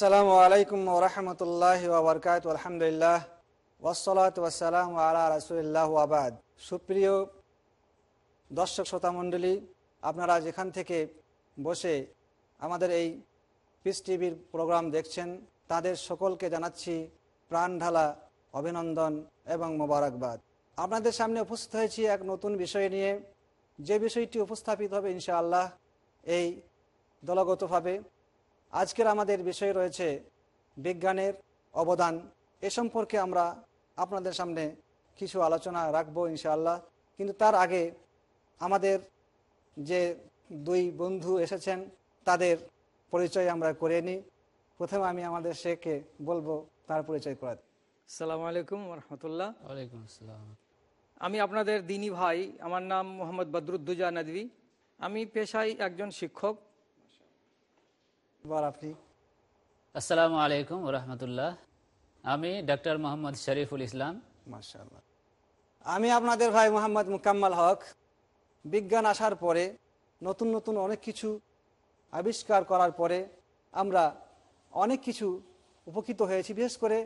আসসালামু আলাইকুম ওরহমতুল্লাহ ওবরকাত আলহামদুলিল্লাহ ওসলাত ওয়াসালাম আলা রাসুলিল্লাহ আবাদ সুপ্রিয় দর্শক শ্রোতা মণ্ডলী, আপনারা যেখান থেকে বসে আমাদের এই পিস টিভির প্রোগ্রাম দেখছেন, তাদের সকলকে জানাচ্ছি প্রাণ ঢালা অভিনন্দন এবং মোবারকবাদ। আপনাদের সামনে উপস্থিত হয়েছি এক নতুন বিষয় নিয়ে। যে বিষয়টি উপস্থাপিত হবে ইনশাআল্লাহ এই দলগতভাবে আজকের আমাদের বিষয় রয়েছে বিজ্ঞানের অবদান। এ সম্পর্কে আমরা আপনাদের সামনে কিছু আলোচনা রাখব ইনশাআল্লাহ। কিন্তু তার আগে আমাদের যে দুই বন্ধু এসেছেন তাদের পরিচয় আমরা করে নিই। প্রথমে আমি আমাদের শেখকে বলব তার পরিচয় করা সালাম আলাইকুম রহমতুল্লাহ ওয়ালাইকুম আসসালাম। আমি আপনাদের দিনী ভাই আমার নাম মোহাম্মদ বদরুদ্দুজা নদী আমি পেশায় একজন শিক্ষক। এবার আপনি। আসসালামু আলাইকুম রহমতুল্লাহ। আমি ডক্টর মোহাম্মদ শরীফুল ইসলাম। মাশাআল্লাহ। আমি আপনাদের ভাই মোহাম্মদ মুকাম্মাল হক। বিজ্ঞান আসার পরে নতুন নতুন অনেক কিছু আবিষ্কার করার পরে আমরা অনেক কিছু উপকৃত হয়েছি। বিশেষ করে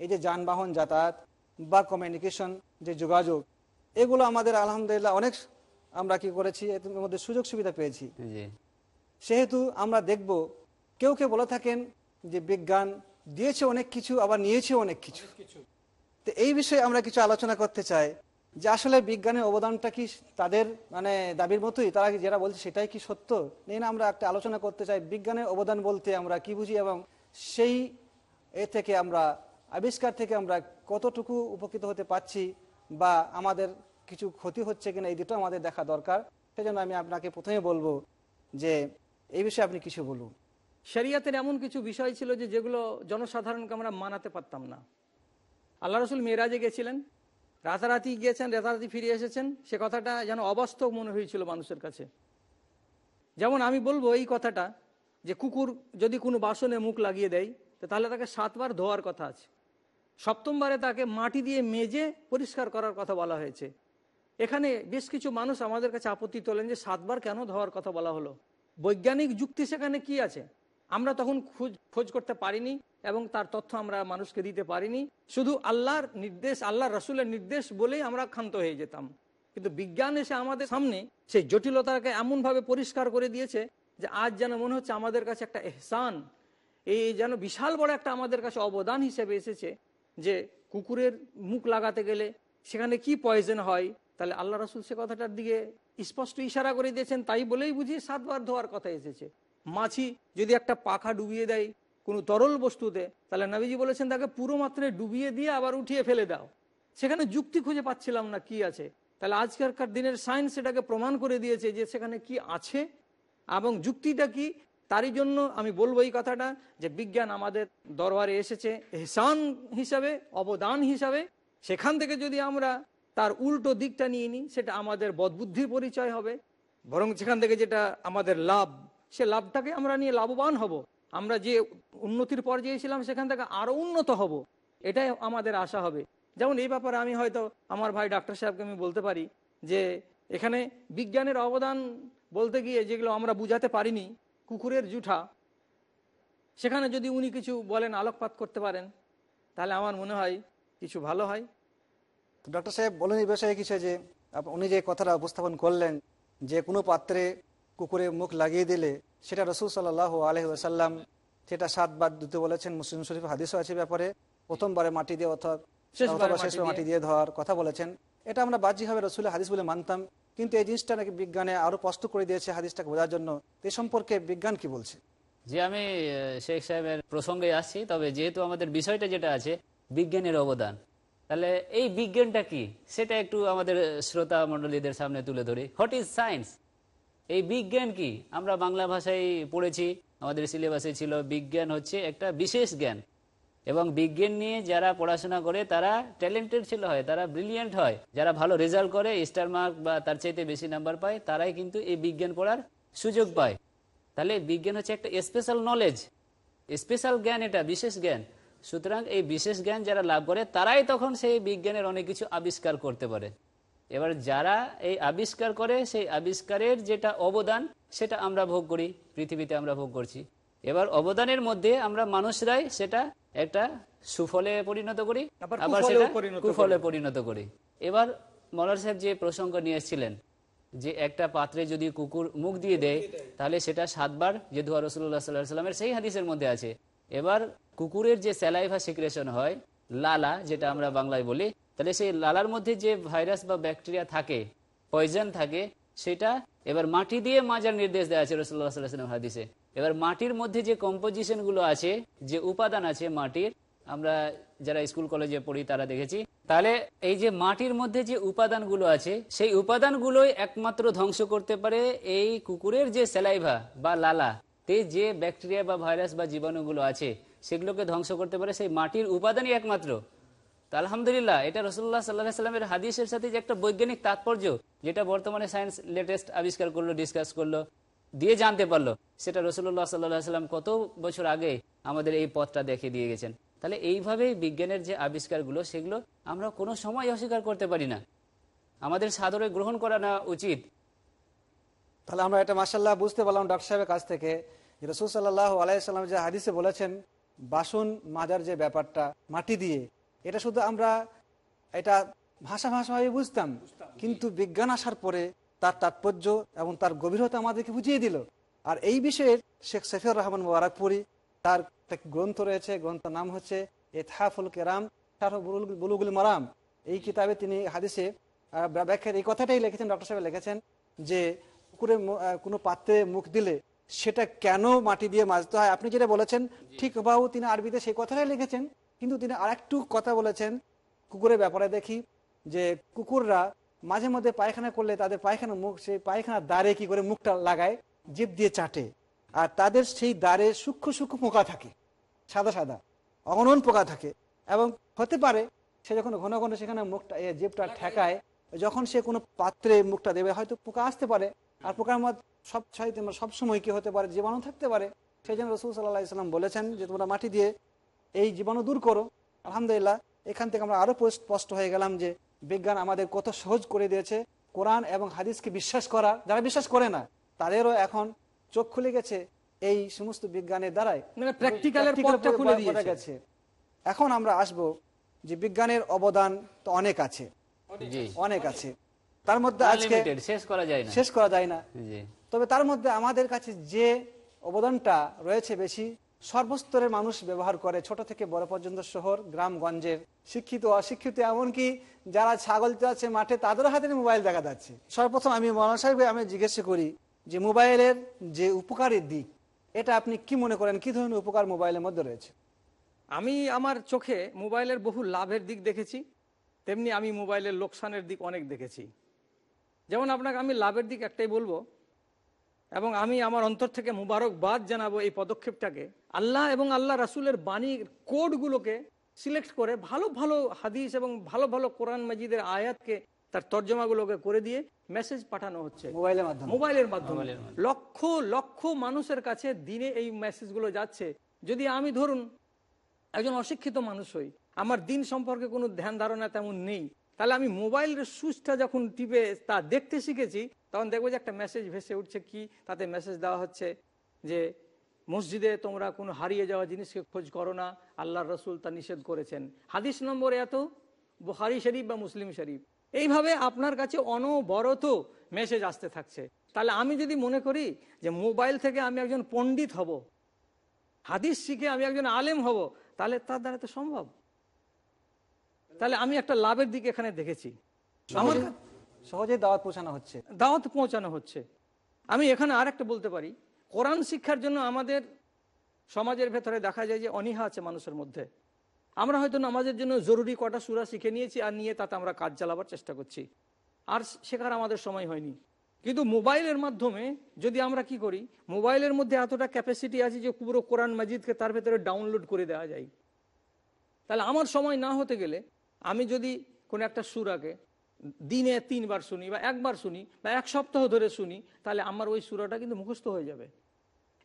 এই যে যানবাহন যাতায়াত বা কমিউনিকেশন যে যোগাযোগ এগুলো আমাদের আলহামদুলিল্লাহ অনেক আমরা কি করেছি এর মধ্যে সুযোগ সুবিধা পেয়েছি। সেহেতু আমরা দেখব কেউ কেউ বলে থাকেন যে বিজ্ঞান দিয়েছে অনেক কিছু আবার নিয়েছে অনেক কিছু। তো এই বিষয়ে আমরা কিছু আলোচনা করতে চাই যে আসলে বিজ্ঞানের অবদানটা কি তাদের মানে দাবির মতোই? তারা যেটা বলছে সেটাই কি সত্য? নেই না আমরা একটা আলোচনা করতে চাই বিজ্ঞানের অবদান বলতে আমরা কি বুঝি এবং সেই এ থেকে আমরা আবিষ্কার থেকে আমরা কতটুকু উপকৃত হতে পারছি বা আমাদের কিছু ক্ষতি হচ্ছে কিনা এই দুটো আমাদের দেখা দরকার। সেজন্য আমি আপনাকে প্রথমে বলব যে এই বিষয়ে আপনি কিছু বলুন। শরিয়াতের এমন কিছু বিষয় ছিল যে যেগুলো জনসাধারণকে আমরা মানাতে পারতাম না। আল্লাহ রসুল মেয়েরাজে গেছিলেন, রাতারাতি গিয়েছেন, রাতারাতি ফিরে এসেছেন। সে কথাটা যেন অবাস্তব মনে হয়েছিল মানুষের কাছে। যেমন আমি বলব এই কথাটা যে কুকুর যদি কোনো বাসনে মুখ লাগিয়ে দেয়, তো তাহলে তাকে সাতবার ধোয়ার কথা আছে। সপ্তমবারে তাকে মাটি দিয়ে মেজে পরিষ্কার করার কথা বলা হয়েছে। এখানে বেশ কিছু মানুষ আমাদের কাছে আপত্তি তোলেন যে সাতবার কেন ধোয়ার কথা বলা হলো। বৈজ্ঞানিক যুক্তি সেখানে কি আছে? আমরা তখন খোঁজ খোঁজ করতে পারিনি এবং তার তথ্য আমরা মানুষকে দিতে পারিনি। শুধু আল্লাহর নির্দেশ আল্লাহ রসুলের নির্দেশ বলেই আমরা ক্ষান্ত হয়ে যেতাম। কিন্তু বিজ্ঞান এসে আমাদের সামনে সেই জটিলতাকে এমনভাবে পরিষ্কার করে দিয়েছে যে আজ যেন মনে হচ্ছে আমাদের কাছে একটা এহসান। এই যেন বিশাল বড় একটা আমাদের কাছে অবদান হিসেবে এসেছে যে কুকুরের মুখ লাগাতে গেলে সেখানে কি পয়জন হয়? তাহলে আল্লাহ রসুল সে কথাটার দিকে স্পষ্ট ইশারা করে দিয়েছেন, তাই বলেই বুঝি সাতবার ধোয়ার কথা এসেছে। মাছি যদি একটা পাখা ডুবিয়ে দেয়, কোনো তরল বস্তুতে, তাহলে নবীজি বলেছেন তাকে পুরো মাত্রায় ডুবিয়ে দিয়ে আবার উঠিয়ে ফেলে দাও। সেখানে যুক্তি খুঁজে পাচ্ছিলাম না কি আছে। তাহলে আজকালকার দিনের সায়েন্স এটাকে প্রমাণ করে দিয়েছে যে সেখানে কি আছে, এবং যুক্তিটা কি, তারই জন্য আমি বলব এই কথাটা যে বিজ্ঞান আমাদের দরবারে এসেছে এহসান হিসাবে, অবদান হিসাবে। সেখান থেকে যদি আমরা তার উল্টো দিকটা নিয়ে নিই, সেটা আমাদের বদবুদ্ধির পরিচয় হবে। বরং সেখান থেকে যেটা আমাদের লাভ সে লাভটাকে আমরা নিয়ে লাভবান হব। আমরা যে উন্নতির পর্যায়ে ছিলাম, সেখান থেকে আরও উন্নত হব। এটাই আমাদের আশা হবে। যেমন এই ব্যাপারে আমি হয়তো আমার ভাই ডাক্তার সাহেবকে আমি বলতে পারি যে, এখানে বিজ্ঞানের অবদান বলতে গিয়ে যেগুলো আমরা বুঝাতে পারিনি, কুকুরের জুঠা, সেখানে যদি উনি কিছু বলেন, আলোকপাত করতে পারেন, তাহলে আমার মনে হয় কিছু ভালো হয়। ডক্টর সাহেব বলেন এই বিষয়ে কিছু যে উনি যে কথাটা উপস্থাপন করলেন, যে কোনো পাত্রে কুকুরে মুখ লাগিয়ে দিলে সেটা রসুল সাল্লাহ আলহি আসাল্লাম সেটা সাতবার দিতে বলেছেন মুসলিম শরীফ হাদিসও আছে ব্যাপারে প্রথমবারে মাটি দিয়ে অথবা শেষবারে মাটি দিয়ে। ধোয়ার কথা বলেছেন। এটা আমরা বাহ্যিকভাবে রসুলের হাদিস বলে মানতাম কিন্তু এই জিনিসটা নাকি বিজ্ঞানে আরও স্পষ্ট করে দিয়েছে হাদিসটাকে বোঝার জন্য। এই সম্পর্কে বিজ্ঞান কি বলছে? যে আমি শেখ সাহেবের প্রসঙ্গে আসছি তবে যেহেতু আমাদের বিষয়টা যেটা আছে বিজ্ঞানের অবদান তাহলে এই বিজ্ঞানটা কি? সেটা একটু আমাদের শ্রোতা মণ্ডলীদের সামনে তুলে ধরি। What is science? এই বিজ্ঞান কি? আমরা বাংলা ভাষায় পড়েছি, আমাদের সিলেবাসে ছিল বিজ্ঞান হচ্ছে একটা বিশেষ জ্ঞান। এবং বিজ্ঞান নিয়ে যারা পড়াশোনা করে, তারা ট্যালেন্টেড ছিল হয়, তারা ব্রিলিয়েন্ট হয়। যারা ভালো রেজাল্ট করে, স্টার মার্ক বা তার চাইতে বেশি নাম্বার পায়, তারাই কিন্তু এই বিজ্ঞান পড়ার সুযোগ পায়। তাহলে বিজ্ঞান হচ্ছে একটা স্পেশাল নলেজ স্পেশাল জ্ঞান এটা, বিশেষ জ্ঞান। সুতরাং এই বিশেষ জ্ঞান যারা লাভ করে, তারাই তখন সেই বিজ্ঞানের অনেক কিছু আবিষ্কার করতে পারে। এবার যারা এই আবিষ্কার করে সেই আবিষ্কারের যেটা অবদান সেটা আমরা ভোগ করি পৃথিবীতে আমরা ভোগ করছি। এবার অবদানের মধ্যে আমরা মানুষরাই সেটা একটা সুফলে পরিণত করি আবার সেটা পরিণত কুফলে পরিণত করি। এবার মলার সাহেব যে প্রসঙ্গ নিয়ে এসেছিলেন যে একটা পাত্রে যদি কুকুর মুখ দিয়ে দেয় তাহলে সেটা সাতবার যে ধোয়া রসুল্লাহ সাল্লাহ সাল্লামের সেই হাদিসের মধ্যে আছে। এবার কুকুরের যে স্যালাইভা সিক্রেশন হয় লালা যেটা আমরা বাংলায় বলি তাহলে সেই লালার মধ্যে যে ভাইরাস বা ব্যাকটেরিয়া থাকে, পয়জন থাকে, সেটা এবার মাটি দিয়ে মাজার নির্দেশ দেওয়া আছে রসুল্লাহ সাল্লাহ হাদিসে। এবার মাটির মধ্যে যে কম্পোজিশনগুলো আছে, যে উপাদান আছে মাটির, আমরা যারা স্কুল কলেজে পড়ি তারা দেখেছি, তাহলে এই যে মাটির মধ্যে যে উপাদানগুলো আছে, সেই উপাদানগুলোই একমাত্র ধ্বংস করতে পারে এই কুকুরের যে স্যালাইভা বা লালা, তে যে ব্যাকটেরিয়া বা ভাইরাস বা জীবাণুগুলো আছে, সেগুলোকে ধ্বংস করতে পারে, সেই মাটির উপাদানই একমাত্র। তা আলহামদুলিল্লাহ, এটা রসুল্লাহ সাল্লাহ সাল্লামের হাদিসের সাথে যে একটা বৈজ্ঞানিক তাৎপর্য, যেটা বর্তমানে সায়েন্স লেটেস্ট আবিষ্কার করল, ডিসকাস করল, দিয়ে জানতে পারল, সেটা রসুল্লাহ সাল্লাহ সাল্লাম কত বছর আগে আমাদের এই পথটা দেখে দিয়ে গেছেন। তাহলে এইভাবেই বিজ্ঞানের যে আবিষ্কারগুলো, সেগুলো আমরা কোনো সময় অস্বীকার করতে পারি না। আমাদের সাদরে গ্রহণ করা না উচিত। তাহলে আমরা এটা মাসাল্লাহ বুঝতে পারলাম ডক্টর সাহেবের কাছ থেকে যে রসুল সাল্লাহ আলাইসাল্লাম যে হাদিসে বলেছেন, বাসন মাজার যে ব্যাপারটা, মাটি দিয়ে এটা শুধু আমরা এটা ভাষা ভাষাভাবে বুঝতাম কিন্তু বিজ্ঞান আসার পরে তার তাৎপর্য এবং তার গভীরতা আমাদেরকে বুঝিয়ে দিল। আর এই বিষয়ে শেখ সফিউর রহমান মোবারকপুরি তার গ্রন্থ রয়েছে গ্রন্থের নাম হচ্ছে এথাফুল কেরাম বুলুগুল মারাম। এই কিতাবে তিনি হাদিসে ব্যাখ্যার এই কথাটাই লিখেছেন ডক্টর সাহেব লিখেছেন যে পুকুরে কোনো পাত্রে মুখ দিলে সেটা কেন মাটি দিয়ে মাজতে হয়? আপনি যেটা বলেছেন ঠিক বাবু তিনি আরবিতে সেই কথাটাই লিখেছেন। কিন্তু তিনি আরেকটু কথা বলেছেন কুকুরের ব্যাপারে দেখি যে কুকুররা মাঝে মধ্যে পায়খানা করলে তাদের পায়খানা মুখ সেই পায়খানার দ্বারে কি করে মুখটা লাগায়? জিভ দিয়ে চাটে। আর তাদের সেই দ্বারে সূক্ষ্ম সূক্ষ্ম পোকা থাকে সাদা সাদা অগণন পোকা থাকে। এবং হতে পারে সে যখন ঘন ঘন সেখানে মুখটা এ, জিভটা ঠেকায় যখন সে কোনো পাত্রে মুখটা দেবে হয়তো পোকা আসতে পারে। আর পোকার মধ্যে সব সাইতে সব সময় কি হতে পারে? জীবাণু থাকতে পারে। সেই জন্য রসুল সাল্লাহ ইসলাম বলেছেন যে তোমরা মাটি দিয়ে এই জীবাণু দূর করো। আলহামদুলিল্লাহ এখান থেকে আমরা আরও স্পষ্ট হয়ে গেলাম যে বিজ্ঞান আমাদের কত সহজ করে দিয়েছে। কোরআন এবং হাদিসকে বিশ্বাস করা যারা বিশ্বাস করে না তাদেরও এখন চোখ খুলে গেছে এই সমস্ত বিজ্ঞানের দ্বারাই। মানে গেছে। এখন আমরা আসব যে বিজ্ঞানের অবদান তো অনেক আছে। অনেক আছে। তার মধ্যে আজকে শেষ করা যায় না। শেষ করা যায় না। তবে তার মধ্যে আমাদের কাছে যে অবদানটা রয়েছে বেশি সর্বস্তরের মানুষ ব্যবহার করে, ছোট থেকে বড় পর্যন্ত শহর, গ্রামগঞ্জের শিক্ষিত, অশিক্ষিত, এমনকি যারা ছাগল চাচ্ছে মাঠে তাদেরও হাতে মোবাইল দেখা যাচ্ছে। সর্বপ্রথম আমি মৌলানা সাহেবকে আমি জিজ্ঞেস করি যে মোবাইলের যে উপকারের দিক, এটা আপনি কি মনে করেন, কি ধরনের উপকার মোবাইলের মধ্যে রয়েছে? আমি আমার চোখে মোবাইলের বহু লাভের দিক দেখেছি, তেমনি আমি মোবাইলের লোকসানের দিক অনেক দেখেছি। যেমন আপনাকে আমি লাভের দিক একটাই বলব, এবং আমি আমার অন্তর থেকে মুবারকবাদ জানাব এই পদক্ষেপটাকে আল্লাহ এবং আল্লাহ রাসুলের বাণীর কোডগুলোকে সিলেক্ট করে ভালো ভালো হাদিস এবং ভালো ভালো কোরআন মাজিদের আয়াতকে তার তর্জমাগুলোকে করে দিয়ে মেসেজ পাঠানো হচ্ছে। মোবাইলের মাধ্যমে। মোবাইলের মাধ্যমে। লক্ষ লক্ষ মানুষের কাছে দিনে এই মেসেজগুলো যাচ্ছে। যদি আমি ধরুন একজন অশিক্ষিত মানুষ হই আমার দিন সম্পর্কে কোনো ধ্যান ধারণা তেমন নেই তাহলে আমি মোবাইলের সুইচটা যখন টিপে তা দেখতে শিখেছি তখন দেখব যে একটা মেসেজ ভেসে উঠছে কি তাতে মেসেজ দেওয়া হচ্ছে যে মসজিদে তোমরা কোনো হারিয়ে যাওয়া জিনিসকে খোঁজ করো না আল্লাহর রসুল তা নিষেধ করেছেন। হাদিস নম্বর এত বুহারি শরীফ বা মুসলিম শরীফ। এইভাবে আপনার কাছে অনবরত মেসেজ আসতে থাকছে। তাহলে আমি যদি মনে করি যে মোবাইল থেকে আমি একজন পণ্ডিত হব হাদিস শিখে আমি একজন আলেম হব তাহলে তার দ্বারা তো সম্ভব। তাহলে আমি একটা লাভের দিকে এখানে দেখেছি। আমার সহজে- দাওয়াত পৌঁছানো হচ্ছে। দাওয়াত পৌঁছানো হচ্ছে। আমি এখানে আর একটা বলতে পারি। কোরআন শিক্ষার জন্য আমাদের সমাজের ভেতরে দেখা যায় যে অনীহা আছে মানুষের মধ্যে। আমরা হয়তো নামাজের জন্য জরুরি কটা সুরা শিখে নিয়েছি আর নিয়ে তাতে আমরা কাজ চালাবার চেষ্টা করছি। আর শেখার আমাদের সময় হয়নি। কিন্তু মোবাইলের মাধ্যমে যদি আমরা কি করি, মোবাইলের মধ্যে এতটা ক্যাপাসিটি আছে যে পুরো কোরআন মাজিদকে তার ভেতরে ডাউনলোড করে দেওয়া যায়। তাহলে আমার সময় না হতে গেলে আমি যদি কোনো একটা সুরাকে দিনে তিনবার শুনি বা একবার শুনি বা এক সপ্তাহ ধরে শুনি, তাহলে আমার ওই সুরাটা কিন্তু মুখস্থ হয়ে যাবে।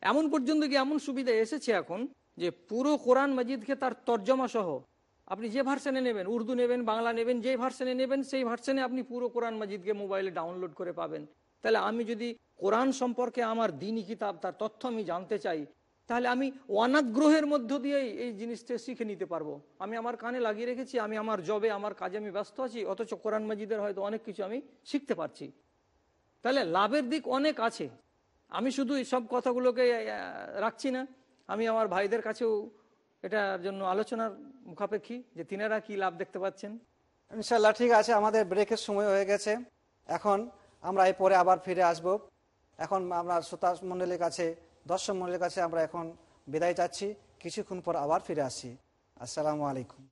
এমন পর্যন্ত কি এমন সুবিধা এসেছে এখন যে পুরো কোরআন মাজিদকে তার তর্জমা সহ আপনি যে ভার্সনে নেবেন, উর্দু নেবেন, বাংলা নেবেন যে ভার্সনে নেবেন, সেই ভার্সনে আপনি পুরো কোরআন মাজিদকে মোবাইলে ডাউনলোড করে পাবেন। তাহলে আমি যদি কোরআন সম্পর্কে আমার দিনই কিতাব, তার তথ্য আমি জানতে চাই তাহলে আমি অনাগ্রহের মধ্য দিয়েই এই জিনিসটা শিখে নিতে পারব। আমি আমার কানে লাগিয়ে রেখেছি, আমি আমার জবে, আমার কাজে আমি ব্যস্ত আছি, অথচ কোরআন মাজিদের হয়তো অনেক কিছু আমি শিখতে পারছি। তাহলে লাভের দিক অনেক আছে। আমি শুধু সব কথাগুলোকে রাখছি না। আমি আমার ভাইদের কাছেও এটার জন্য আলোচনার মুখাপেক্ষী যে তিনারা কি লাভ দেখতে পাচ্ছেন। ইনশাল্লাহ ঠিক আছে, আমাদের ব্রেকের সময় হয়ে গেছে। এখন আমরা এই পরে আবার ফিরে আসব। এখন আমরা শ্রোতা মণ্ডলীর কাছে দর্শক মন্ডলের কাছে আমরা এখন বিদায় চাচ্ছি। কিছুক্ষণ পর আবার ফিরে আসি। আসসালামু আলাইকুম।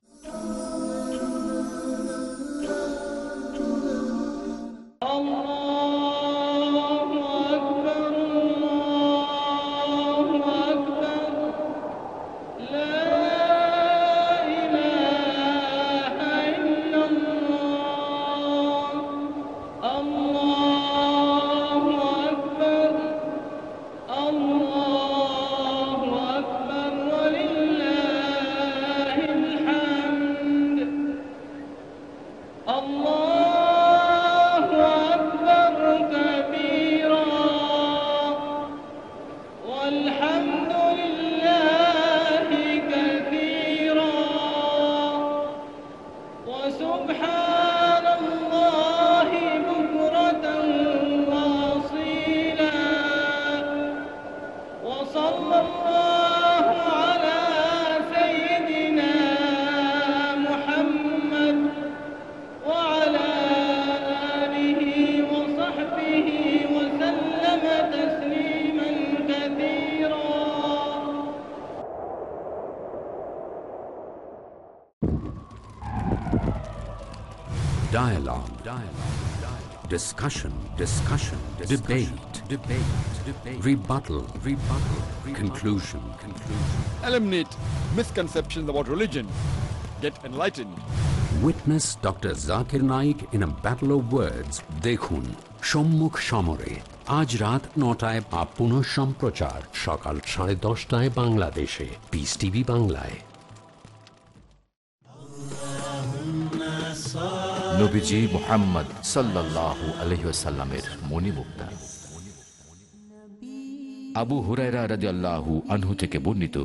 Discussion. Discussion. discussion Debate. Debate. Debate. Rebuttal. Rebuttal. rebuttal Conclusion. Conclusion. Eliminate misconceptions about religion. Get enlightened. Witness Dr. Zakir Naik in a battle of words. দেখুন সম্মুখ সমরে আজ রাত নটায় বা পুনঃ সম্প্রচার সকাল সাড়ে দশটায় বাংলাদেশে পিস টিভি বাংলায় নবীজি মোহাম্মদ আলহিসাল্লামের আবু রাজি আল্লাহু আনহু থেকে বর্ণিত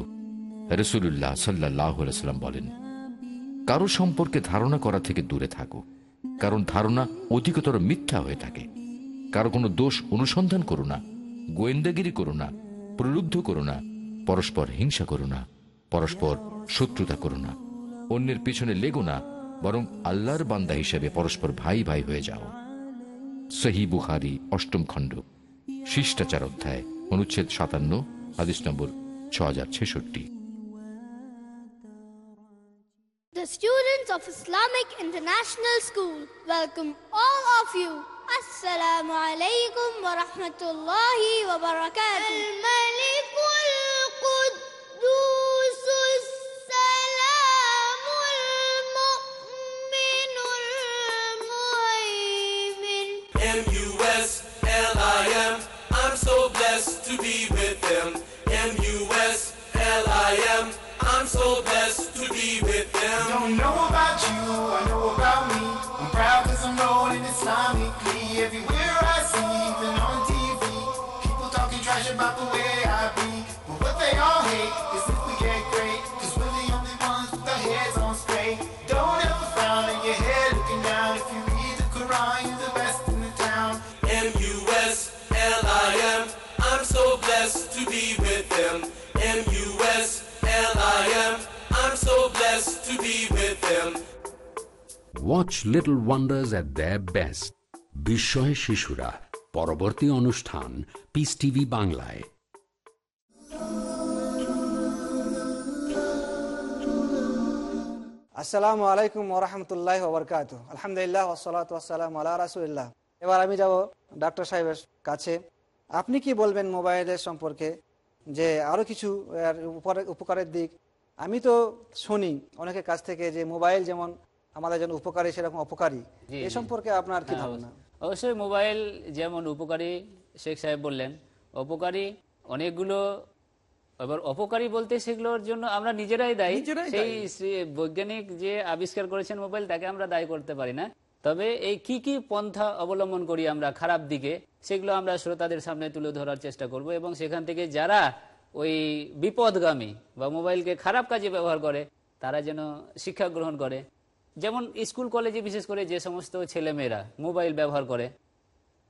রসুল্লাহ বলেন, কারও সম্পর্কে ধারণা করা থেকে দূরে থাকো, কারণ ধারণা অধিকতর মিথ্যা হয়ে থাকে। কারও কোনো দোষ অনুসন্ধান করো না, গোয়েন্দাগিরি করো না, প্রলুব্ধ করো না, পরস্পর হিংসা করো না, পরস্পর শত্রুতা করো না, অন্যের পিছনে লেগো না বরং আল্লাহর বান্দা হিসেবে পরস্পর ভাই ভাই হয়ে যাও সহি বুখারি অষ্টম খণ্ড শিষ্টাচার অধ্যায় অনুচ্ছেদ সাতান্ন হাদিস নম্বর ছ হাজার ছেষট্টি The students of Islamic International School welcome all of you. Assalamu alaikum wa rahmatullahi wa barakatuh. S L I M. Watch little wonders at their best বিস্ময় শিশুরা পরবর্তী অনুষ্ঠান পিস টিভি বাংলায় আসসালামু আলাইকুম ওরহামতুল্লাহ ওবরকাত আলহামদুলিল্লাহ ওসলাত ওসালাম আল্লাহ রাসুলিল্লাহ এবার আমি যাব ডাক্তার সাহেবের কাছে। আপনি কি বলবেন মোবাইলের সম্পর্কে? যে আরও কিছু উপকারের দিক। আমি তো শুনি অনেকের কাছ থেকে যে মোবাইল যেমন আমাদের জন্য উপকারী সেরকম অপকারী এ সম্পর্কে আপনার কি হ্যাঁ, ধারণা? অবশ্যই। মোবাইল যেমন উপকারী শেখ সাহেব বললেন অপকারী অনেকগুলো এবার অপকারী বলতে সেগুলোর জন্য আমরা নিজেরাই দায়ী। সেই বৈজ্ঞানিক যে আবিষ্কার করেছেন মোবাইল তাকে আমরা দায়ী করতে পারি না। তবে এই কি কি পন্থা অবলম্বন করি আমরা খারাপ দিকে সেগুলো আমরা শ্রোতাদের সামনে তুলে ধরার চেষ্টা করব এবং সেখান থেকে যারা ওই বিপদগামী বা মোবাইলকে খারাপ কাজে ব্যবহার করে তারা যেন শিক্ষা গ্রহণ করে। যেমন স্কুল, কলেজে বিশেষ করে যে সমস্ত ছেলেমেয়েরা মোবাইল ব্যবহার করে,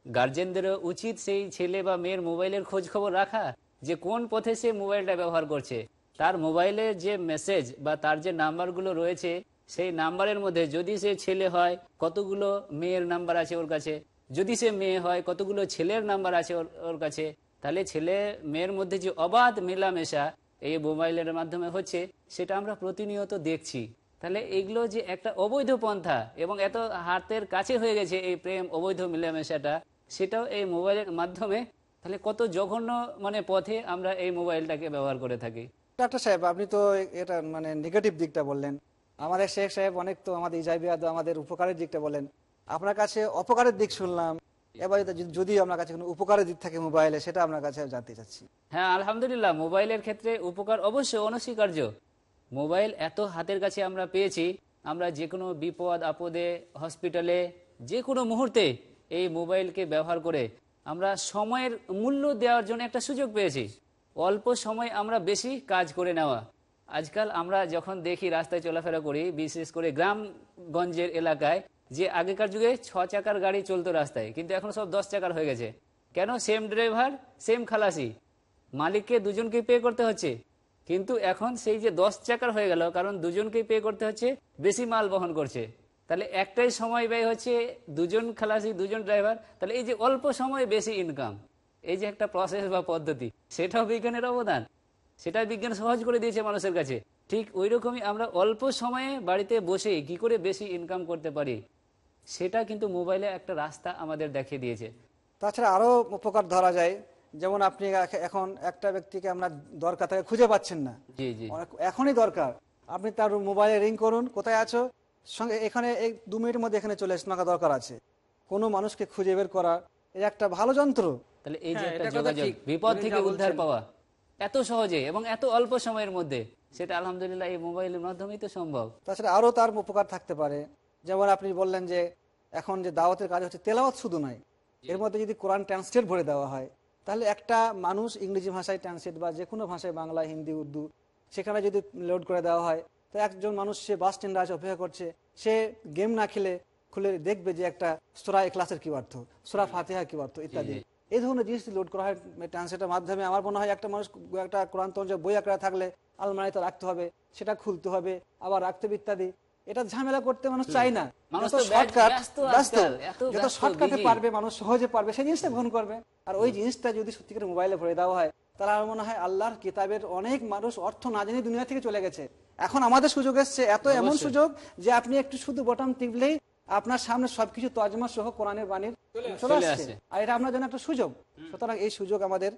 গার্জেনদেরও উচিত সেই ছেলে বা মেয়ের মোবাইলের খোঁজ খবর রাখা, যে কোন পথে সে মোবাইলটা ব্যবহার করছে। তার মোবাইলে যে মেসেজ বা তার যে নাম্বারগুলো রয়েছে, সেই নাম্বারের মধ্যে যদি সে ছেলে হয়, কতগুলো মেয়ের নাম্বার আছে ওর কাছে? যদি সে মেয়ে হয়, কতগুলো ছেলের নাম্বার আছে ওর ওর কাছে? তাহলে ছেলে মেয়ের মধ্যে যে অবাধ মেলামেশা এই মোবাইলের মাধ্যমে হচ্ছে, সেটা আমরা প্রতিনিয়ত দেখছি। তাহলে এগুলো যে একটা অবৈধ পন্থা এবং এত হাতের কাছে হয়ে গেছে এই প্রেম অবৈধ মিলামেশাটা সেটাও এই মোবাইলের মাধ্যমে তাহলে কত জঘন্য মানে পথে আমরা এই মোবাইলটাকে ব্যবহার করে থাকি। ডাক্তার সাহেব আপনি তো এটা মানে নেগেটিভ দিকটা বললেন। আমাদের শেখ সাহেব অনেক তো আমাদের ইজাইবিয়াদ আমাদের উপকারের দিকটা বলেন। আপনার কাছে অপকারের দিক শুনলাম। এবার যদি- যদি আপনার কাছে কোনো উপকারের দিক থাকে মোবাইলে সেটা আপনার কাছে জানতে চাচ্ছি। হ্যাঁ আলহামদুলিল্লাহ মোবাইলের ক্ষেত্রে উপকার অবশ্যই অনস্বীকার্য। মোবাইল এত হাতের কাছে আমরা পেয়েছি, আমরা যে কোনো বিপদ, আপদে, হসপিটালে যে কোনো মুহূর্তে এই মোবাইলকে ব্যবহার করে আমরা সময়ের মূল্য দেওয়ার জন্য একটা সুযোগ পেয়েছি। অল্প সময় আমরা বেশি কাজ করে নেওয়া। আজকাল আমরা যখন দেখি, রাস্তায় চলাফেরা করি, বিশেষ করে গ্রামগঞ্জের এলাকায়, যে আগেকার যুগে ছ চাকার গাড়ি চলতো রাস্তায়, কিন্তু এখন সব দশ চাকার হয়ে গেছে। কেন? সেম ড্রাইভার সেম খালাসি। মালিককে দুজনকে পে করতে হচ্ছে। কিন্তু এখন সেই যে দশ চাকার হয়ে গেল, কারণ দুজনকে পে করতে হচ্ছে, বেশি মাল বহন করছে। তাহলে একটাই সময় ব্যয় হচ্ছে দুজন খালাসি, দুজন ড্রাইভার তাহলে এই যে অল্প সময়ে বেশি ইনকাম এই যে একটা প্রসেস বা পদ্ধতি, সেটাও বিজ্ঞানের অবদান। সেটা বিজ্ঞান সহজ করে দিয়েছে মানুষের কাছে। ঠিক ওই রকমই আমরা অল্প সময়ে বাড়িতে বসে কি করে বেশি ইনকাম করতে পারি, সেটা কিন্তু মোবাইলে একটা রাস্তা আমাদের দেখিয়ে দিয়েছে। তাছাড়া আরও উপকার ধরা যায় যেমন আপনি এখন একটা ব্যক্তিকে আমরা দরকার তাকে খুঁজে পাচ্ছেন না। জি জি। অনেক- এখনই দরকার। আপনি তার মোবাইলে রিং করুন কোথায় আছো? সঙ্গে এখানে এই দু মিনিটের মধ্যে এখানে চলে আসতে দরকার আছে। কোনো মানুষকে খুঁজে বের করা এই একটা ভালো যন্ত্র। তাহলে এই যে হ্যাঁ, একটা যোগাযোগ বিপদ থেকে উদ্ধার পাওয়া এত সহজে এবং এত অল্প সময়ের মধ্যে সেটা আলহামদুলিল্লাহ এই মোবাইলের মাধ্যমেই তো সম্ভব। তাছাড়া আরও তার উপকার থাকতে পারে। যেমন আপনি বললেন যে এখন যে দাওয়াতের কাজ হচ্ছে তেলাওয়াত শুধু নয় এর মধ্যে যদি কোরআন ট্রান্সলেট ভরে দেওয়া হয় তাহলে একটা মানুষ ইংরেজি ভাষায় ট্রান্সলেট বা যে কোনো ভাষায় বাংলা হিন্দি উর্দু সেখানে যদি লোড করে দেওয়া হয় তো একজন মানুষ সে বাস স্ট্যান্ডে আছে অপেক্ষা করছে সে গেম না খেলে খুলে দেখবে যে একটা সোরা ক্লাসের কি অর্থ সোরা ফাতেহা কি অর্থ ইত্যাদি। এই ধরনের জিনিস লোড করা হয় ট্রান্সলেটের মাধ্যমে আমার মনে হয় একটা মানুষ একটা কোরআন তঞ্জ বই আঁকড়া থাকলে আলমারিতে রাখতে হবে সেটা খুলতে হবে আবার রাখতে হবে ইত্যাদি। এটা ঝামেলা করতে মানুষ চায় না। শর্টকাট ব্যস্ত যত শর্টকাটে পারবে মানুষ সহজে পারবে সেই জিনিসটা গ্রহণ করবে। আর ওই জিনিসটা যদি সত্যিকার মোবাইলে ভরে দেওয়া হয় তাহলে আমার মনে হয় আল্লাহর কিতাবের অনেক মানুষ অর্থ না জেনে দুনিয়া থেকে চলে গেছে। এখন আমাদের সুযোগ এসছে এত এমন সুযোগ যে আপনি একটু শুধু বটম টিপলেই আপনার সামনে সবকিছু তজমা সহ কোরআনের বাণীর চলে চলে আসছে। আর এটা আপনার জন্য একটা সুযোগ। সুতরাং এই সুযোগ আমাদের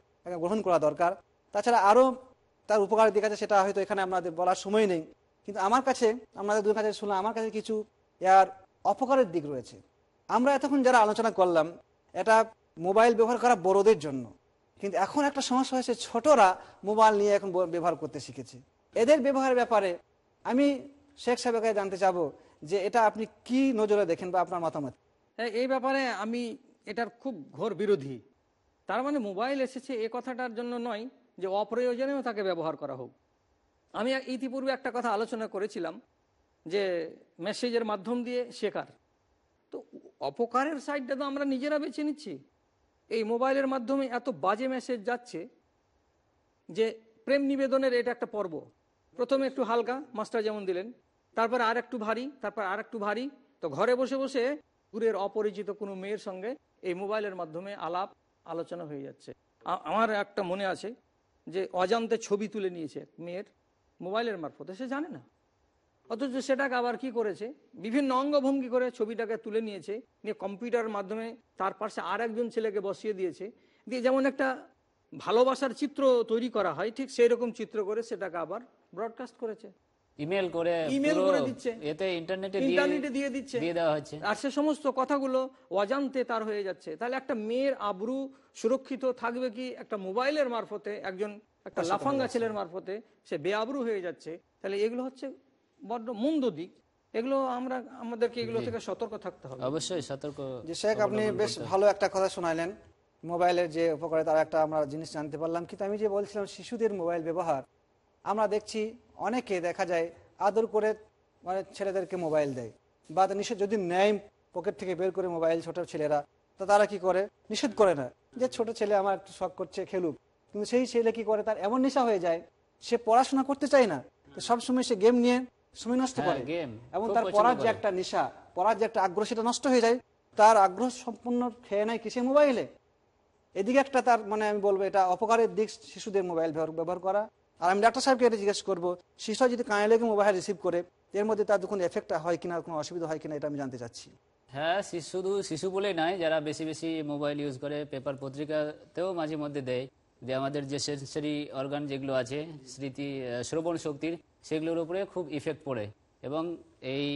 গ্রহণ করা দরকার। তাছাড়া আরও তার উপকার দিক আছে সেটা হয়তো এখানে আমাদের বলার সময় নেই। কিন্তু আমার কাছে আমাদের দুই কাছে শুনলাম, আমার কাছে কিছু ইয়ার অপকারের দিক রয়েছে। আমরা এতক্ষণ যারা আলোচনা করলাম, এটা মোবাইল ব্যবহার করা বড়দের জন্য। কিন্তু এখন একটা সমস্যা হয়েছে, ছোটরা মোবাইল নিয়ে এখন ব্যবহার করতে শিখেছে। এদের ব্যবহারের ব্যাপারে আমি শেখ সাহেবের কাছে জানতে চাবো যে এটা আপনি কি নজরে দেখেন বা আপনার মতামত? এই ব্যাপারে আমি এটার খুব ঘোর বিরোধী। তার মানে মোবাইল এসেছে এ কথাটার জন্য নয় যে অপ্রয়োজনেও তাকে ব্যবহার করা হোক। আমি ইতিপূর্বে একটা কথা আলোচনা করেছিলাম যে মেসেজের মাধ্যম দিয়ে শেখার তো অপকারের সাইডটা তো আমরা নিজেরা বেছে নিচ্ছি। এই মোবাইলের মাধ্যমে এত বাজে মেসেজ যাচ্ছে যে প্রেম নিবেদনের এটা একটা পর্ব। প্রথমে একটু হালকা, মাস্টার যেমন দিলেন, তারপর আর একটু ভারী, তারপর আর একটু ভারী। তো ঘরে বসে বসে দূরের অপরিচিত কোনো মেয়ের সঙ্গে এই মোবাইলের মাধ্যমে আলাপ আলোচনা হয়ে যাচ্ছে। আমার একটা মনে আছে যে অজান্তে ছবি তুলে নিয়েছে মেয়ের। মোবাইলের মারফতে সে জানে না। অথচ সেটাকে আবার কি করেছে? বিভিন্ন অঙ্গভঙ্গি করে ছবিটাকে তুলে নিয়েছে নিয়ে কম্পিউটারের মাধ্যমে তার পাশে আর একজন ছেলেকে বসিয়ে দিয়েছে। দিয়ে যেমন একটা ভালোবাসার চিত্র তৈরি করা হয় ঠিক সেই রকম চিত্র করে সেটাকে আবার ব্রডকাস্ট করেছে। ইমেল করে ইমেল করে দিচ্ছে। এতে ইন্টারনেটে ইন্টারনেটে দিয়ে দিচ্ছে। দিয়ে দেওয়া হচ্ছে আর সে সমস্ত কথাগুলো অজান্তে তার হয়ে যাচ্ছে। তাহলে একটা মেয়ের আবরু সুরক্ষিত থাকবে কি? একটা মোবাইলের মারফতে একজন একটা লাফাঙ্গা ছেলের মারফতে সে বেআবরু হয়ে যাচ্ছে। তাহলে এগুলো হচ্ছে বড্ড মন্দ দিক। এগুলো আমরা আমাদেরকে এগুলো থেকে সতর্ক থাকতে হবে। অবশ্যই সতর্ক যে শেখ আপনি বেশ ভালো একটা কথা শোনাইলেন। মোবাইলের যে উপকারে তার একটা আমরা জিনিস জানতে পারলাম। কিন্তু আমি যে বলছিলাম শিশুদের মোবাইল ব্যবহার আমরা দেখছি অনেকে দেখা যায় আদর করে মানে ছেলেদেরকে মোবাইল দেয়। বা নিষেধ যদি নেয় পকেট থেকে বের করে মোবাইল ছোট ছেলেরা তো তারা কি করে? নিষেধ করে না। যে ছোট ছেলে আমার একটু শখ করছে খেলুক। কিন্তু সেই ছেলে কি করে? তার এমন নেশা হয়ে যায় সে পড়াশোনা করতে চায় না। তো সবসময় সে গেম নিয়ে সময় নষ্ট হ্যাঁ, করে। এবং তার পড়ার যে একটা নেশা পড়ার যে একটা আগ্রহ সেটা নষ্ট হয়ে যায়। তার আগ্রহ সম্পূর্ণ খেয়ে নেয় কিসে মোবাইলে? এদিকে একটা তার মানে আমি বলব এটা অপকারের দিক শিশুদের মোবাইল ব্যবহার- করা। আর আমি ডাক্তার সাহেবকে এটা জিজ্ঞেস করব শিশু যদি কানে লেগে মোবাইল রিসিভ করে এর মধ্যে তার কোনো এফেক্ট হয় কিনা কোনো অসুবিধা হয় কিনা এটা আমি জানতে চাচ্ছি। হ্যাঁ শিশু শুধু শিশু বলেই নয় যারা বেশি বেশি মোবাইল ইউজ করে পেপার পত্রিকাতেও মাঝে মধ্যে দেয়। যে আমাদের যে সেন্সারি অর্গান যেগুলো আছে, স্মৃতি শ্রবণ শক্তির, সেগুলোর উপরে খুব ইফেক্ট পড়ে। এবং এই,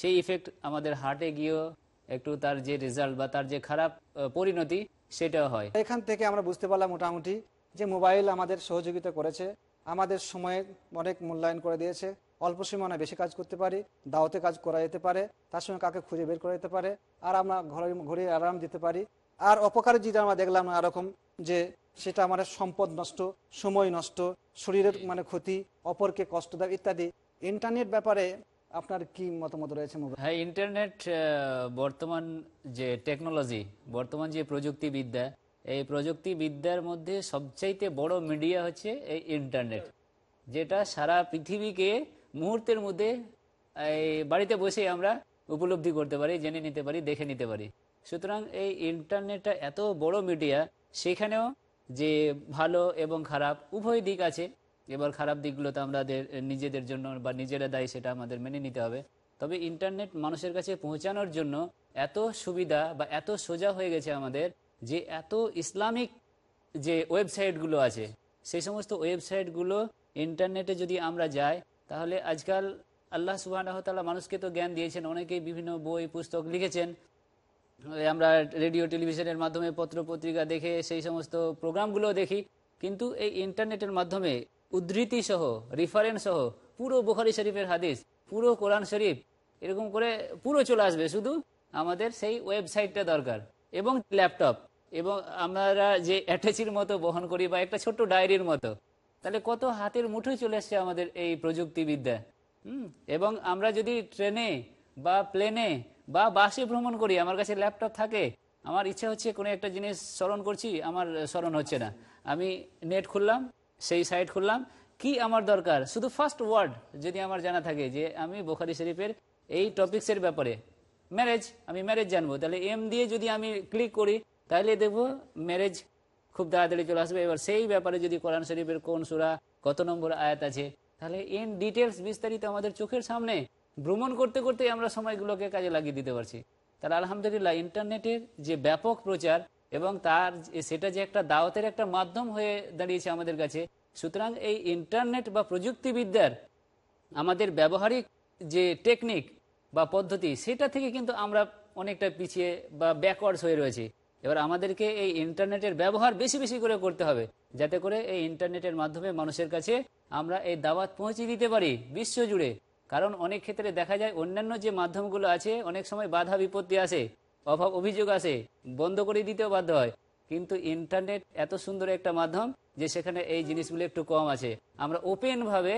সেই ইফেক্ট আমাদের হার্টে গিয়েও একটু তার যে রেজাল্ট বা তার যে খারাপ পরিণতি, সেটাও হয়। এখান থেকে আমরা বুঝতে পারলাম মোটামুটি যে মোবাইল আমাদের সহযোগিতা করেছে, আমাদের সময়ে অনেক মূল্যায়ন করে দিয়েছে, অল্প সময় অনেক বেশি কাজ করতে পারি দাওতে কাজ করা যেতে পারে, তার সঙ্গে কাকে খুঁজে বের করা যেতে পারে, আর আমরা ঘরে, ঘুরে আরাম দিতে পারি আর অপকারে যেটা আমরা দেখলাম এরকম যে সেটা আমাদের সম্পদ নষ্ট, সময় নষ্ট, শরীরের মানে ক্ষতি, অপরকে কষ্ট দেয় ইত্যাদি। ইন্টারনেট ব্যাপারে আপনার কি মতামত রয়েছে হ্যাঁ ইন্টারনেট বর্তমান যে টেকনোলজি, বর্তমান যে প্রযুক্তিবিদ্যা, এই প্রযুক্তিবিদ্যার মধ্যে সবচাইতে বড় মিডিয়া হচ্ছে এই ইন্টারনেট, যেটা সারা পৃথিবীকে মুহূর্তের মধ্যে এই বাড়িতে বসে আমরা উপলব্ধি করতে পারি, জেনে নিতে পারি, দেখে নিতে পারি। সুতরাং এই ইন্টারনেটটা এত বড় মিডিয়া, সেখানেও যে ভালো এবং খারাপ উভয় দিক আছে। এবার খারাপ দিকগুলো তো আমাদের নিজেদের জন্য বা নিজেরা দায়ী, সেটা আমাদের মেনে নিতে হবে। তবে ইন্টারনেট মানুষের কাছে পৌঁছানোর জন্য এত সুবিধা বা এত সোজা হয়ে গেছে আমাদের যে এত ইসলামিক যে ওয়েবসাইটগুলো আছে সেই সমস্ত ওয়েবসাইটগুলো ইন্টারনেটে যদি আমরা যাই, তাহলে আজকাল আল্লাহ সুবাহ মানুষকে তো জ্ঞান দিয়েছেন, অনেকেই বিভিন্ন বই, পুস্তক লিখেছেন। আমরা রেডিও, টেলিভিশনের মাধ্যমে পত্র পত্রিকা দেখে সেই সমস্ত প্রোগ্রামগুলো দেখি। কিন্তু এই ইন্টারনেটের মাধ্যমে উদ্ধৃতি সহ রিফারেন্স সহ, পুরো বুখারি শরীফের হাদিস, পুরো কোরআন শরীফ, এরকম করে পুরো চলে আসবে। শুধু আমাদের সেই ওয়েবসাইটটা দরকার এবং ল্যাপটপ। এবং আমরা যে অ্যাটাচির মতো বহন করি বা একটা ছোট্ট ডায়েরির মতো, তাহলে কত হাতের মুঠোয় চলে আসছে আমাদের এই প্রযুক্তিবিদ্যা। হুম? এবং আমরা যদি ট্রেনে বা প্লেনে বা বাসে ভ্রমণ করি, আমার কাছে ল্যাপটপ থাকে, আমার ইচ্ছা হচ্ছে কোনো একটা জিনিস স্মরণ করছি, আমার স্মরণ হচ্ছে না। আমি নেট খুললাম, সেই সাইট খুললাম, কি আমার দরকার? শুধু ফার্স্ট ওয়ার্ড যদি আমার জানা থাকে যে আমি বোখারি শরীফের এই টপিক্সের ব্যাপারে। ম্যারেজ আমি ম্যারেজ জানব, তাহলে এম দিয়ে যদি আমি ক্লিক করি, তাহলে দেখব ম্যারেজ খুব তাড়াতাড়ি চলে আসবে। এবার সেই ব্যাপারে যদি কোরআন শরীফের কোন সুরা, কত নম্বর আয়াত আছে, তাহলে ইন ডিটেলস বিস্তারিত আমাদের চোখের সামনে ভ্রমণ করতে করতে আমরা সময়গুলোকে কাজে লাগিয়ে দিতে পারছি। তাহলে আলহামদুলিল্লাহ ইন্টারনেটের যে ব্যাপক প্রচার এবং তার সেটা যে একটা দাওয়াতের একটা মাধ্যম হয়ে দাঁড়িয়েছে আমাদের কাছে, সুতরাং এই ইন্টারনেট বা প্রযুক্তিবিদ্যার আমাদের ব্যবহারিক যে টেকনিক বা পদ্ধতি, সেটা থেকে কিন্তু আমরা অনেকটা পিছিয়ে বা ব্যাকওয়ার্ডস হয়ে রয়েছি। এবার আমাদেরকে এই ইন্টারনেটের ব্যবহার বেশি বেশি করে করতে হবে, যাতে করে এই ইন্টারনেটের মাধ্যমে মানুষের কাছে আমরা এই দাওয়াত পৌঁছে দিতে পারি, বিশ্ব জুড়ে। কারণ অনেক ক্ষেত্রে দেখা যায় অন্যান্য যে মাধ্যমগুলো আছে অনেক সময় বাধা বিপত্তি আসে অভাব অভিযোগ আসে বন্ধ করে দিতেও বাধ্য হয়। কিন্তু ইন্টারনেট এত সুন্দর একটা মাধ্যম যে সেখানে এই জিনিসগুলো একটু কম আছে। আমরা ওপেনভাবে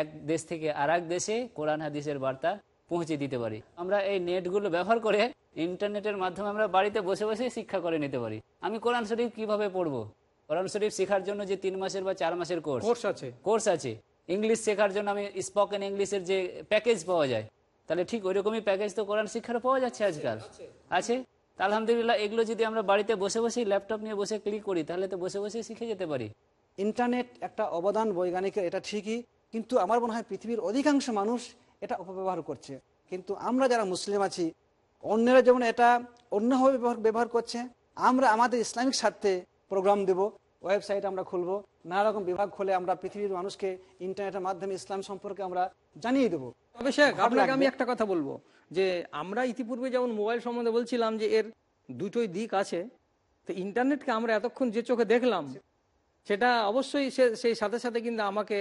এক দেশ থেকে আর দেশে কোরআন হাদিসের বার্তা পৌঁছে দিতে পারি। আমরা এই নেটগুলো ব্যবহার করে ইন্টারনেটের মাধ্যমে আমরা বাড়িতে বসে বসে শিক্ষা করে নিতে পারি। আমি কোরআন শরীফ কীভাবে পড়ব? কোরআন শরীফ শেখার জন্য যে তিন মাসের বা চার মাসের কোর্স কোর্স আছে। কোর্স আছে। ইংলিশ শেখার জন্য আমি স্পোকেন ইংলিশের যে প্যাকেজ পাওয়া যায়, তাহলে ঠিক ওই রকমই প্যাকেজ তো কোরআন শিক্ষার পাওয়া যাচ্ছে আজকাল। আছে? আলহামদুলিল্লাহ এগুলো যদি আমরা বাড়িতে বসে বসে ল্যাপটপ নিয়ে বসে ক্লিক করি, তাহলে তো বসে বসে শিখে যেতে পারি। ইন্টারনেট একটা অবদান বৈজ্ঞানিকের এটা ঠিকই, কিন্তু আমার মনে হয় পৃথিবীর অধিকাংশ মানুষ এটা অপব্যবহার করছে। কিন্তু আমরা যারা মুসলিম আছি, অন্যরা যেমন এটা অন্যভাবে ব্যবহার করছে, আমরা আমাদের ইসলামিক স্বার্থে প্রোগ্রাম দেব ওয়েবসাইট আমরা খুলবো নানা রকম বিভাগ খুলে আমরা পৃথিবীর মানুষকে ইন্টারনেটের মাধ্যমে ইসলাম সম্পর্কে আমরা জানিয়ে দেবো। তবে শেখ আপনাকে আমি একটা কথা বলব যে আমরা ইতিপূর্বে যেমন মোবাইল সম্বন্ধে বলছিলাম যে এর দুটোই দিক আছে তো ইন্টারনেটকে আমরা এতক্ষণ যে চোখে দেখলাম সেটা অবশ্যই সে- সেই সাথে সাথে কিন্তু আমাকে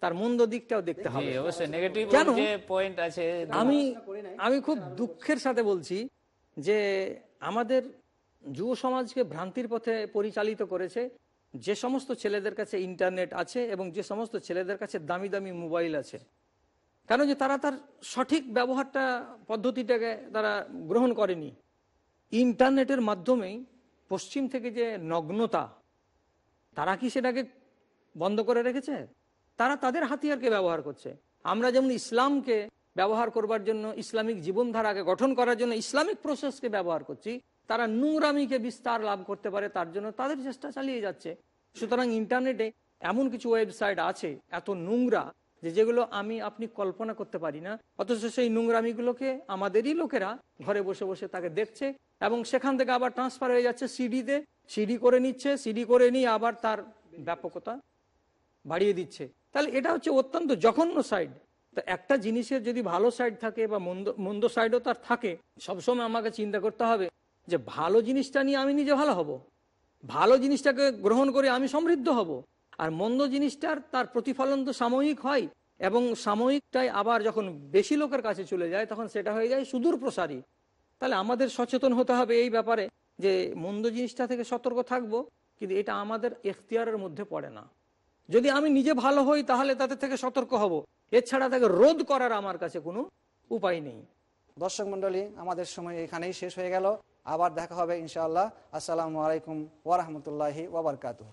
তার মন্দ দিকটাও দেখতে হবে। অবশ্যই। নেগেটিভ কেন? যে পয়েন্ট আছে আমি আমি খুব দুঃখের সাথে বলছি যে আমাদের যুব সমাজকে ভ্রান্তির পথে পরিচালিত করেছে যে সমস্ত ছেলেদের কাছে ইন্টারনেট আছে এবং যে সমস্ত ছেলেদের কাছে দামি দামি মোবাইল আছে, কেন যে তারা তার সঠিক ব্যবহারটা, পদ্ধতিটাকে তারা গ্রহণ করেনি? ইন্টারনেটের মাধ্যমেই পশ্চিম থেকে যে নগ্নতা, তারা কি সেটাকে বন্ধ করে রেখেছে? তারা তাদের হাতিয়ারকে ব্যবহার করছে। আমরা যেমন ইসলামকে ব্যবহার করবার জন্য, ইসলামিক জীবনধারাকে গঠন করার জন্য ইসলামিক প্রসেসকে ব্যবহার করছি তারা নোংরামিকে বিস্তার লাভ করতে পারে, তার জন্য তাদের চেষ্টা চালিয়ে যাচ্ছে। সুতরাং ইন্টারনেটে এমন কিছু ওয়েবসাইট আছে, এত নোংরা, যে যেগুলো আমি, আপনি কল্পনা করতে পারি না। অথচ সেই নোংরামিগুলোকে আমাদেরই লোকেরা ঘরে বসে বসে তাকে দেখছে এবং সেখান থেকে আবার ট্রান্সফার হয়ে যাচ্ছে সিডিতে সিডি করে নিচ্ছে সিডি করে নিয়ে আবার তার ব্যাপকতা বাড়িয়ে দিচ্ছে। তাহলে এটা হচ্ছে অত্যন্ত জঘন্য সাইড তো একটা জিনিসের যদি ভালো সাইড থাকে বা মন্দ মন্দ সাইডও তার থাকে, সবসময় আমাকে চিন্তা করতে হবে যে ভালো জিনিসটা নিয়ে আমি নিজে ভালো হব। ভালো জিনিসটাকে গ্রহণ করে আমি সমৃদ্ধ হব। আর মন্দ জিনিসটার তার প্রতিফলন তো সাময়িক হয় এবং সাময়িকটাই আবার যখন বেশি লোকের কাছে চলে যায়, তখন সেটা হয়ে যায় সুদূর প্রসারী। তাহলে আমাদের সচেতন হতে হবে এই ব্যাপারে যে মন্দ জিনিসটা থেকে সতর্ক থাকব, কিন্তু এটা আমাদের এখতিয়ারের মধ্যে পড়ে না। যদি আমি নিজে ভালো হই, তাহলে তাদের থেকে সতর্ক হব। এছাড়া তাকে রোধ করার আমার কাছে কোনো উপায় নেই। দর্শক মন্ডলী আমাদের সময় এখানেই শেষ হয়ে গেল। আবার দেখা হবে ইনশাআল্লাহ। আসসালামু আলাইকুম ওরহমতুল্লাহি ওবরকাতুহ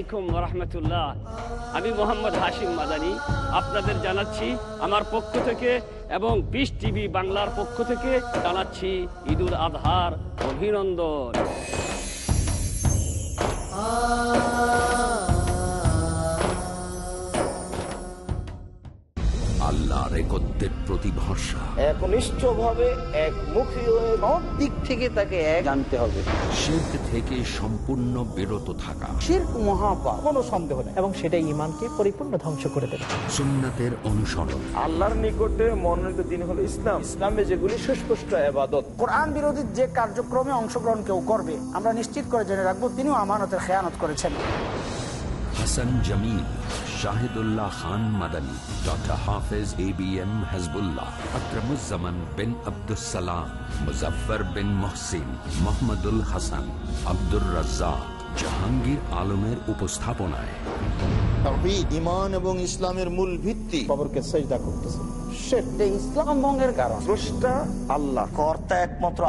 আলাইকুম রহমতুল্লাহ আমি মোহাম্মদ হাশিম মাদানি, আপনাদের জানাচ্ছি আমার পক্ষ থেকে এবং বিশ টিভি বাংলার পক্ষ থেকে জানাচ্ছি ঈদুল আধার অভিনন্দন। প্রতি ভরসা একনিষ্ঠ ভাবে একমুখী হয়ে সব দিক থেকে তাকে এক জানতে হবে। শির্ক থেকে সম্পূর্ণ বিরত থাকা। শির্ক মহাপা কোনো সন্দেহ নেই। এবং সেটা ইমানকে পরিপূর্ণ ধ্বংস করে দেবে। সুন্নাতের অনুসরণ। আল্লাহর নিকটে মনোনীত দিন হলো ইসলাম। ইসলামে যেগুলি সুস্পষ্ট আবাদত কোরআন বিরোধী যে কার্যক্রমে অংশগ্রহণ কেউ করবে আমরা নিশ্চিত করে জেনে রাখব তিনিও আমানতের খেয়ানত করেছেন। Hasan Jamil Shahidullah Khan Madani doctor Hafez A B M Hezbullah Akramuzzaman bin Abdussalam Muzaffar bin Mohsin Mohammadul Hasan Abdur Razzak Jahangir আলমের উপস্থাপনায়। ইমান এবং ইসলামের মূল ভিত্তি খবরকে সেজদা করতেছে। ইসলাম ভঙ্গের কারণ। স্রষ্টা আল্লাহ কর্তা একমাত্র